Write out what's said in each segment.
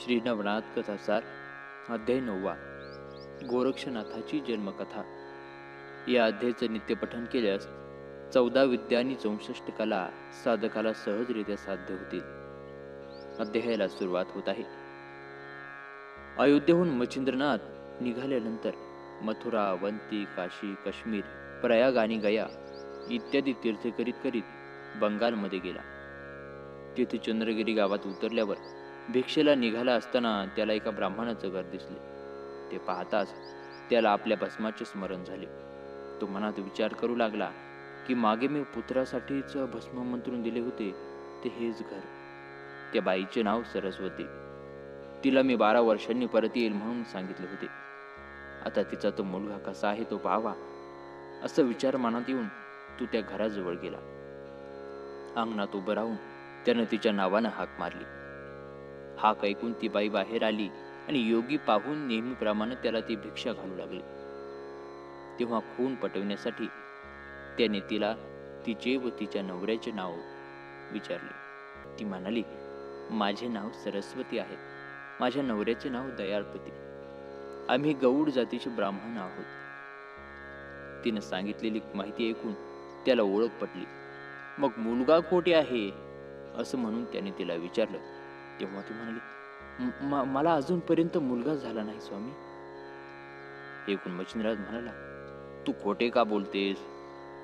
श्री नवनाथ कथासार अध्याय नववा गोरक्षनाथाची जन्मकथा. या अध्यायाचं नित्यपठन केल्यास चौदा विद्या आणि चौसष्ट कला साधकाला सहजरित्या साध्य होतील. अध्यायाला सुरुवात होत आहे. अयोध्येहून मच्छिंद्रनाथ निघाल्यानंतर मथुरा अवंती काशी काश्मीर प्रयाग आणि गया इत्यादी तीर्थ करीत करीत बंगालमध्ये गेला. तिथे चंद्रगिरी गावात उतरल्यावर भिक्षेला निघाला असताना त्याला एका ब्राह्मणाचं घर दिसले. ते पाहताच त्याला आपल्या भस्माचे स्मरण झाले. तो मनात विचार करू लागला की मागे मी पुत्रासाठीच भस्म मंत्रून दिले होते ते हेच घर. त्या बाईचे नाव सरस्वती. तिला मी बारा वर्षांनी परत येईल म्हणून सांगितले होते. आता तिचा तो मुलगा कसा आहे तो पाहावा. असं विचार मनात येऊन तू त्या घराजवळ गेला. अंगणात उभं राहून त्यानं तिच्या नावानं हाक मारली. हाक ऐकून ती बाई बाहेर आली आणि योगी पाहून नेहमीप्रमाणे त्याला ती भिक्षा घालू लागली. तेव्हा खून पटवण्यासाठी त्याने तिला तिचे व तिच्या नवऱ्याचे नाव विचारले. ती म्हणाली माझे नाव सरस्वती आहे. माझ्या नवऱ्याचे नाव दयाळपती. आम्ही गौड जातीचे ब्राह्मण आहोत. तिनं सांगितलेली माहिती ऐकून त्याला ओळख पटली. मग मुलगा कोठे आहे? असं म्हणून त्याने तिला विचारलं. तेव्हा ती म्हणाली मला अजूनपर्यंत मुलगा झाला नाही स्वामी. ऐकून मच्छिंद्रराज म्हणाला तू खोटे का बोलतेस?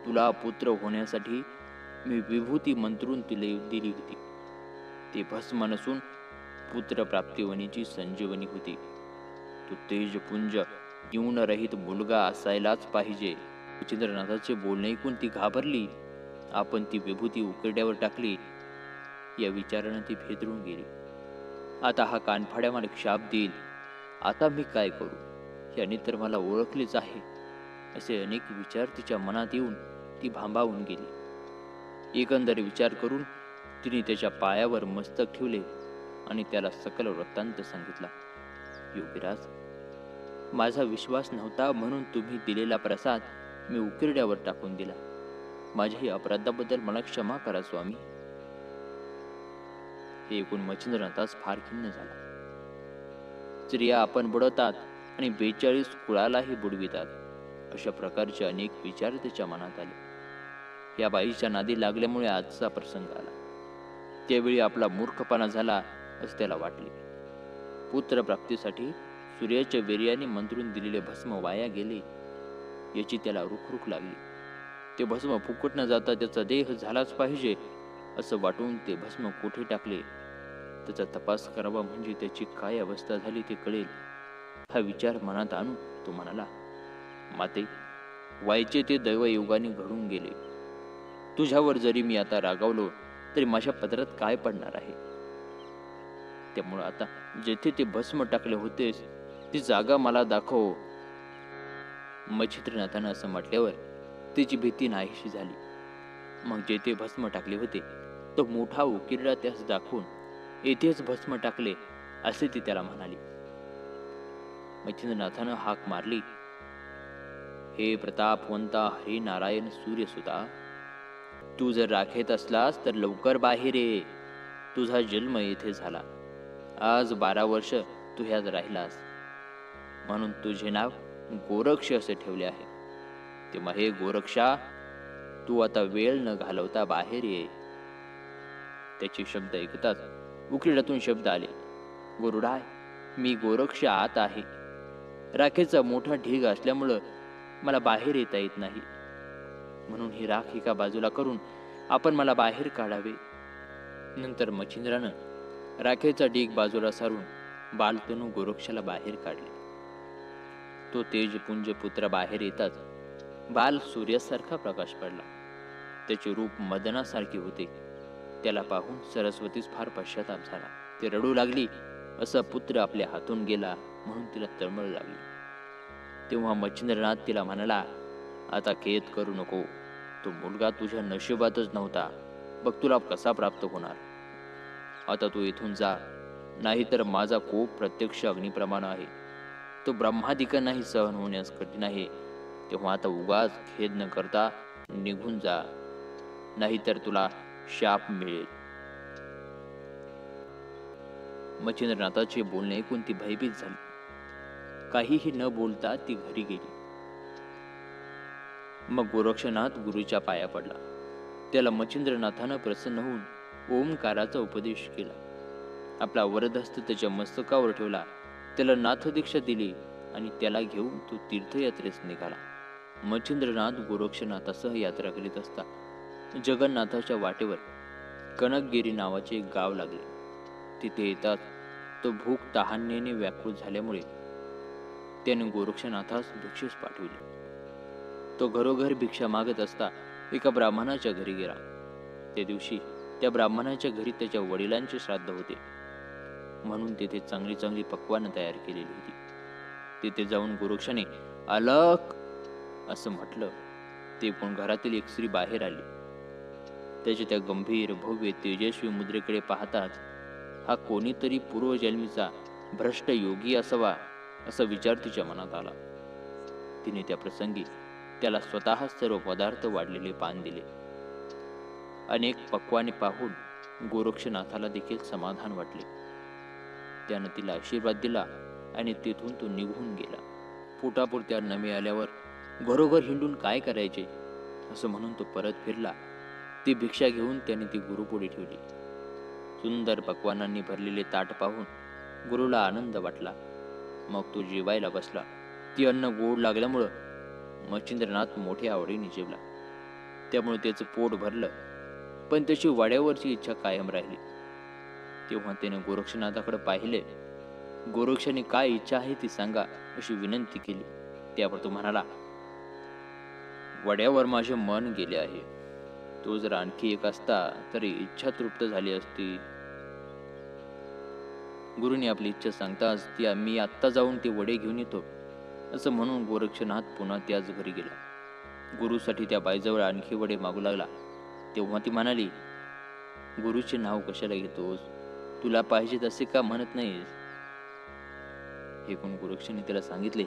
तुला पुत्र होण्यासाठी मी विभूती मंत्रून तिला दिली होती. ते भस्म नसून पुत्र प्राप्तिवनीची संजीवनी होती. तू तेजपुंज रहित मुलगा असायलाच पाहिजे. मच्छिंद्रनाथाचे बोलणे ऐकून ती घाबरली. आपण ती विभूती उकरड्यावर टाकली. या विचारानं ती भेदरून गेली. आता हा कानफाड्या मला शाप देईल. आता मी काय करू? याने तर मला ओळखलेच आहे. असे अनेक विचार तिच्या मनात येऊन ती भांबावून गेली. एकंदर विचार करून तिने त्याच्या पायावर मस्तक ठेवले आणि त्याला सकल वृत्तांत सांगितला. योगीराज माझा विश्वास नव्हता म्हणून तुम्ही दिलेला प्रसाद मी उकिरड्यावर टाकून दिला. माझ्या अपराधाबद्दल मला क्षमा करा स्वामी. हे ऐकून मच्छिंद्रनाथास फार खिन्न झाला. स्त्रिया आपण बुडवतात आणि बेचाळीस कुळालाही बुडवितात अशा प्रकारचे अनेक विचार त्याच्या मनात आले. या बाईच्या नादी लागल्यामुळे आजचा प्रसंग आला. त्यावेळी आपला मूर्खपणा झाला असे त्याला वाटले. पुत्र प्राप्तीसाठी सूर्याच्या वेर्याने मंत्रून दिलेले भस्म वाया गेले याची त्याला रुखरुख लागली. ते भस्म फुकट न जाता त्याचा देह झालाच पाहिजे असं वाटून ते भस्म कोठे टाकले? त्याचा तपास करावा म्हणजे त्याची काय अवस्था झाली ते कळेल. हा विचार मनात आणून तो म्हणाला माते व्हायचे ते दैवयोगाने घडून गेले. तुझ्यावर जरी मी आता रागावलो तरी माझ्या पदरात काय पडणार आहे? त्यामुळं आता जेथे ते भस्म टाकले होतेस ती जागा मला दाखव. मच्छित्रनाथानं असं म्हटल्यावर तिची भीती नाहीशी झाली. मग जेथे भस्म टाकले होते तो मोठा उकिरडा त्यास दाखवून येथेच भस्म टाकले असे ती त्याला म्हणाली. मच्छिंद्रनाथानं हाक मारली. हे प्रतापवंता हरी नारायण सूर्यसुता तू जर राखेत असलास तर लवकर बाहेर ये. तुझा जन्म येथे झाला. आज बारा वर्ष तू ह्यात राहिलास. म्हणून तुझे नाव गोरक्ष असे ठेवले आहे. तेव्हा हे गोरक्षा तू आता वेळ न घालवता बाहेर ये. त्याचे शब्द ऐकताच उकिरड्यातून शब्द आले. गोरुडाय मी गोरक्ष आत आहे. राखेचा मोठा ढीग असल्यामुळं मला बाहेर येता येत नाही. म्हणून ही राख एका बाजूला करून आपण मला बाहेर काढावे. नंतर मच्छिंद्रानं राखेचा ढीग बाजूला सारून बालतनू गोरक्षाला बाहेर काढले. तो तेजपुंज पुत्र बाहेर येताच बाल सूर्यासारखा प्रकाश पडला. त्याचे रूप मदनासारखे होते. त्याला पाहून सरस्वतीस फार पश्चाताप झाला. ती रडू लागली. असा पुत्र आपल्या हातून गेला म्हणून तिला तळमळ लागली. तेव्हा मच्छिंद्रनाथ तिला म्हणाला आता खेद करू नको. तो मुलगा तुझ्या नशिबातच नव्हता. बघ तुला कसा प्राप्त होणार. आता तू इथून जा. नाहीतर माझा कोप प्रत्यक्ष अग्निप्रमाण आहे. तो ब्रह्मादिकांनाही सहन होण्यास कठीण आहे. तेव्हा आता उगाच खेद न करता निघून जा. नाहीतर तुला शाप मिळेल. मच्छिंद्रनाथाचे बोलणे ऐकून ती भयभीत झाली. काहीही न बोलता ती घरी गेली. मग गोरक्षनाथ गुरुच्या पाया पडला. त्याला मच्छिंद्रनाथानं प्रसन्न होऊन ओमकाराचा उपदेश केला. आपला वरदहस्त त्याच्या मस्तकावर ठेवला. त्याला नाथदीक्षा दिली आणि त्याला घेऊन तो तीर्थयात्रेस निघाला. मच्छिंद्रनाथ गोरक्षनाथासह यात्रा करीत असता जगन्नाथाच्या वाटेवर कनकगिरी नावाचे एक गाव लागले. तिथे येताच तो भूक तहान्याने व्याकुळ झाल्यामुळे त्याने गोरक्षनाथास भिक्षेस पाठविले. तो घरोघर भिक्षा मागत असता एका ब्राह्मणाच्या घरी गेला. त्या दिवशी त्या ब्राह्मणाच्या घरी त्याच्या वडिलांचे श्राद्ध होते. म्हणून तेथे चांगली चांगली पक्वानं तयार केलेली होती. तिथे जाऊन गोरक्षाने अलक असं म्हटलं. ते पण घरातील एक स्त्री बाहेर आली. त्याचे त्या गंभीर भव्य तेजस्वी मुद्रेकडे पाहताच हा कोणीतरी पूर्वजन्मीचा भ्रष्ट योगी असावा असा विचार तिच्या मनात आला. तिने त्या प्रसंगी त्याला स्वतः सर्व पदार्थ वाढलेले पान दिले. अनेक पक्वाने पाहून गोरक्षनाथाला देखील समाधान वाटले. त्यानं तिला आशीर्वाद दिला आणि तिथून तो निघून गेला. पोटापुरत्या नमे आल्यावर घरोघर हिंडून काय करायचे? असं म्हणून तो परत फिरला. ती भिक्षा घेऊन त्याने ती गुरुपुढे ठेवली. सुंदर पकवानांनी भरलेले ताट पाहून गुरुला आनंद वाटला. मग तो जेवायला बसला. ती अन्न गोड लागल्यामुळं मच्छिंद्रनाथ मोठ्या आवडीने जेवला. त्यामुळे त्याचं पोट भरलं पण त्याची वाड्यावरची इच्छा कायम राहिली. तेव्हा त्याने गोरक्षनाथाकडे पाहिले. गोरक्षाने काय इच्छा आहे ती सांगा अशी विनंती केली. त्यावर तो म्हणाला वड्यावर माझे मन गेले आहे. तो जर आणखी एक असता तरी इच्छा तृप्त झाली असती. गुरुने आपली इच्छा सांगताच ती मी आत्ता जाऊन ते वडे घेऊन येतो असं म्हणून गोरक्षनाथ पुन्हा त्याच घरी गेला. गुरुसाठी त्या बाईजवळ आणखी वडे मागू लागला. तेव्हा ती म्हणाली गुरुचे नाव कशाला घेतोस? तुला पाहिजे तसे का म्हणत नाहीस? हे कोण गोरक्षाने त्याला सांगितले?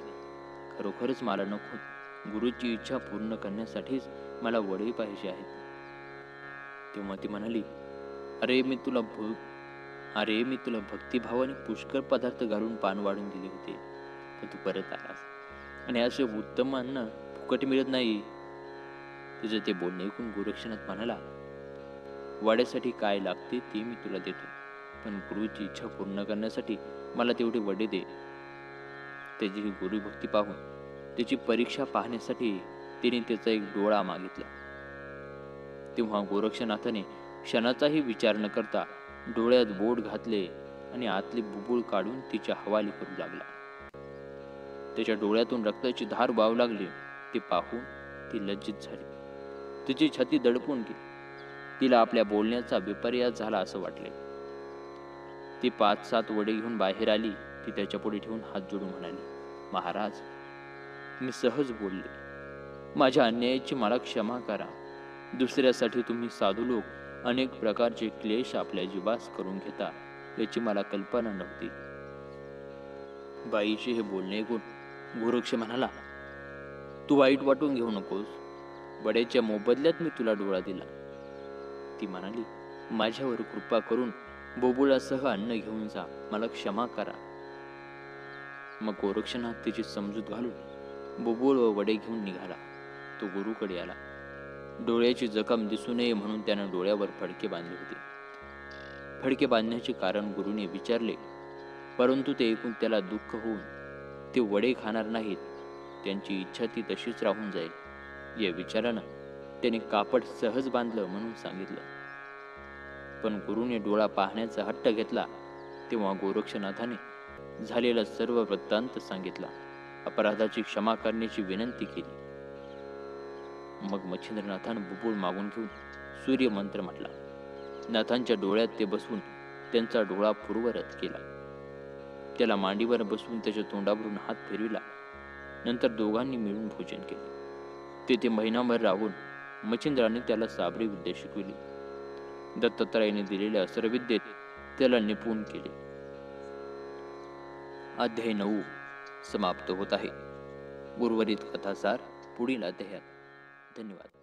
खरोखरच मला नको. गुरुची इच्छा पूर्ण करण्यासाठीच मला वडे पाहिजे आहेत. तेव्हा ती म्हणाली अरे मी तुला भू अरे मी तुला भक्तिभावाने पुष्कळ पदार्थ घालून पान वाढून दिले होते तर तू परत आलास. आणि असे उत्तम अन्न फुकट मिळत नाही. तुझं ते बोलणे ऐकून गोरक्षनाथ म्हणाला वाड्यासाठी काय लागते ते मी तुला देतो पण गुरुची इच्छा पूर्ण करण्यासाठी मला तेवढे वडे दे. त्याची गुरुभक्ती पाहून त्याची परीक्षा पाहण्यासाठी तिने त्याचा एक डोळा मागितला. तेव्हा गोरक्षनाथाने क्षणाचाही विचार न करता डोळ्यात बोट घातले आणि आतले बुबुळ काढून तिच्या हवाली करू लागला. त्याच्या डोळ्यातून रक्ताची धार वाहू लागली. ते पाहून ती लज्जित झाली. तिची छाती दडपून गेली. तिला आपल्या बोलण्याचा विपर्यास झाला असं वाटले. ती पाच सात वडे घेऊन बाहेर आली. ती त्याच्या पुढे ठेवून हात जोडून म्हणाली महाराज मी सहज बोलले. माझ्या अन्यायाची मला क्षमा करा. दुसऱ्यासाठी तुम्ही साधू लोक अनेक प्रकारचे क्लेश आपल्या जीवास करून घेता याची मला कल्पना नव्हती. बाईचे हे बोलणे ऐकून गोरक्ष म्हणाला तू वाईट वाटून घेऊ नकोस. बड्याच्या मोबदल्यात मी तुला डोळा दिला. ती म्हणाली माझ्यावर कृपा करून बोबुळासह अन्न घेऊन जा. मला क्षमा करा. मग गोरक्षनाथ तिची समजूत घालून बोबुळ व वडे घेऊन निघाला. तो गुरुकडे आला. डोळ्याची जखम दिसू नये म्हणून त्यानं डोळ्यावर फडके बांधले होते. फडके बांधण्याचे कारण गुरुने विचारले परंतु ते ऐकून त्याला दुःख होऊन ते वडे खाणार नाहीत. त्यांची इच्छा ती तशीच राहून जाईल. या विचारानं त्याने कापड सहज बांधलं म्हणून सांगितलं. पण गुरुने डोळा पाहण्याचा हट्ट घेतला तेव्हा गोरक्षनाथाने झालेला सर्व वृत्तांत सांगितला. अपराधाची क्षमा करण्याची विनंती केली. मग मच्छिंद्रनाथानं बुबुळ मागून घेऊन सूर्यमंत्र म्हटला नाथांच्या डोळ्यात ते बसून त्यांचा डोळा पूर्वरत केला त्याला मांडीवर बसवून त्याच्या तोंडावरून हात फिरविला. नंतर दोघांनी मिळून भोजन केले. तेथे महिनाभर राहून मच्छिंद्राने त्याला साबरी विद्या शिकविली. दत्तात्रयाने दिलेल्या अस्त्रविद्येत त्याला निपुण केले. अध्याय नऊ समाप्त होत आहे. उर्वरित कथासार पुढील अध्यायात. धन्यवाद